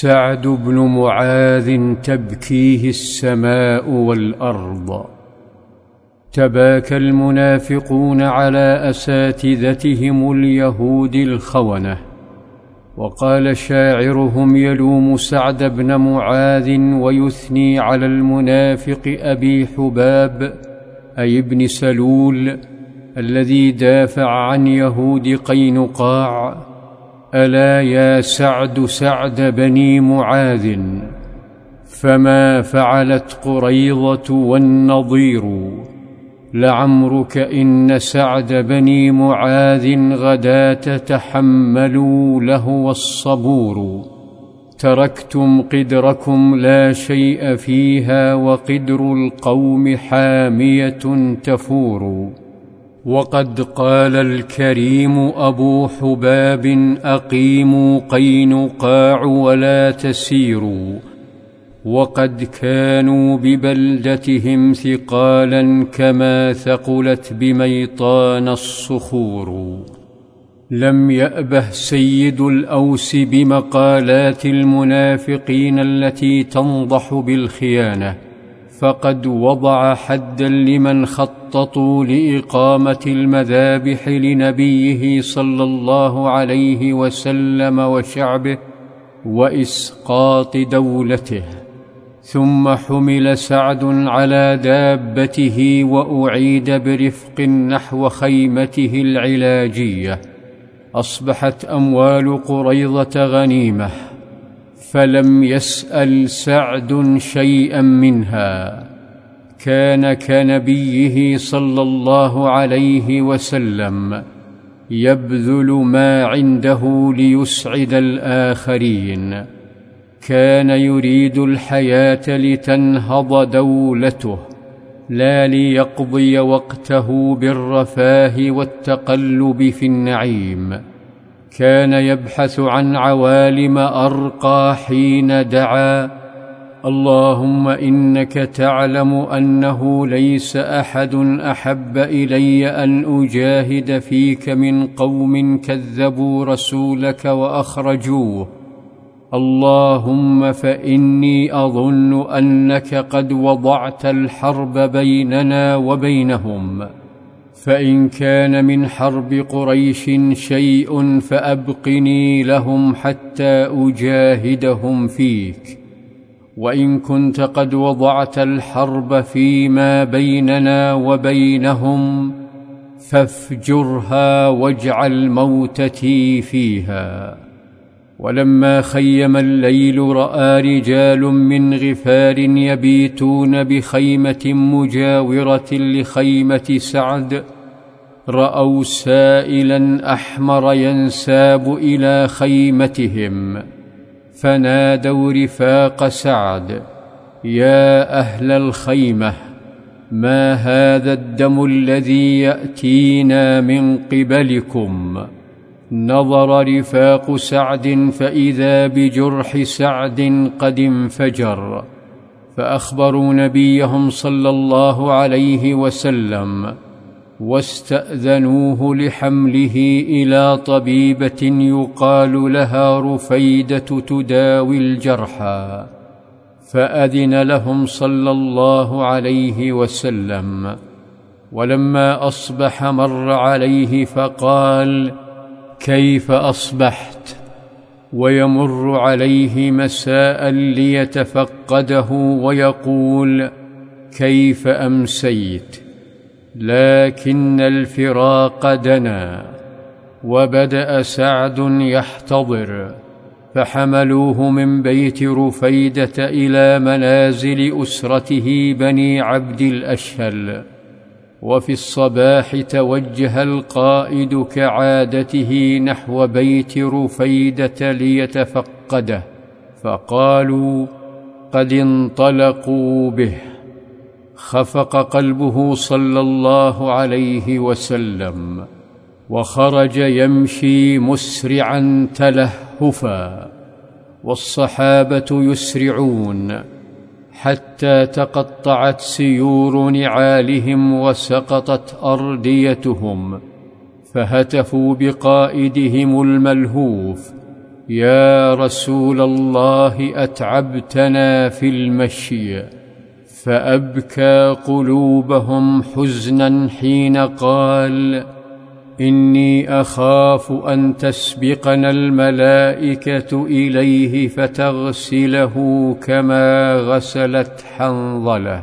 سعد بن معاذ تبكيه السماء والأرض. تباكى المنافقون على أساتذتهم اليهود الخونة. وقال شاعرهم يلوم سعد بن معاذ ويثني على المنافق أبي حباب أي ابن سلول الذي دافع عن يهود قينقاع. ألا يا سعد سعد بني معاذ فما فعلت قريضه والنضير. لعمرك إن سعد بني معاذ غداة تحملوا لهو الصبور. تركتم قدركم لا شيء فيها وقدر القوم حامية تفور. وقد قال الكريم أبو حباب أقيموا قينقاع ولا تسيروا. وقد كانوا ببلدتهم ثقالا كما ثقلت بميطان الصخور. لم يأبه سيد الأوس بمقالات المنافقين التي تنضح بالخيانة. فقد وضع حدا لمن خططوا لإقامة المذابح لنبيه صلى الله عليه وسلم وشعبه وإسقاط دولته. ثم حمل سعد على دابته وأعيد برفق نحو خيمته العلاجية. أصبحت أموال قريضه غنيمة. فلم يسأل سعد شيئا منها. كان كنبيه صلى الله عليه وسلم يبذل ما عنده ليسعد الآخرين. كان يريد الحياة لتنهض دولته لا ليقضي وقته بالرفاه والتقلب في النعيم. كان يبحث عن عوالم أرقى حين دعا. اللهم إنك تعلم أنه ليس أحد أحب إلي أن أجاهد فيك من قوم كذبوا رسولك وأخرجوه. اللهم فإني أظن أنك قد وضعت الحرب بيننا وبينهم. فإن كان من حرب قريش شيء فأبقني لهم حتى أجاهدهم فيك. وإن كنت قد وضعت الحرب فيما بيننا وبينهم فافجرها واجعل موتتي فيها. ولما خيم الليل رأى رجال من غفار يبيتون بخيمة مجاورة لخيمة سعد رأوا سائلا أحمر ينساب إلى خيمتهم فنادوا رفاق سعد يا أهل الخيمة ما هذا الدم الذي يأتينا من قبلكم؟ نظر رفاق سعد فإذا بجرح سعد قد انفجر فأخبروا نبيهم صلى الله عليه وسلم واستأذنوه لحمله إلى طبيبة يقال لها رفيدة تداوي الجرحى فأذن لهم صلى الله عليه وسلم. ولما أصبح مر عليه فقال كيف أصبحت؟ ويمر عليه مساء ليتفقده ويقول كيف أمسيت؟ لكن الفراق دنا وبدأ سعد يحتضر فحملوه من بيت رفيدة إلى منازل أسرته بني عبد الأشهل. وفي الصباح توجه القائد كعادته نحو بيت رفيدة ليتفقده فقالوا قد انطلقوا به. خفق قلبه صلى الله عليه وسلم وخرج يمشي مسرعا تلهفا والصحابة يسرعون حتى تقطعت سيور نعالهم وسقطت أرديتهم فهتفوا بقائدهم الملهوف يا رسول الله أتعبتنا في المشي فأبكى قلوبهم حزنا حين قال إني أخاف أن تسبقنا الملائكة إليه فتغسله كما غسلت حنظلة.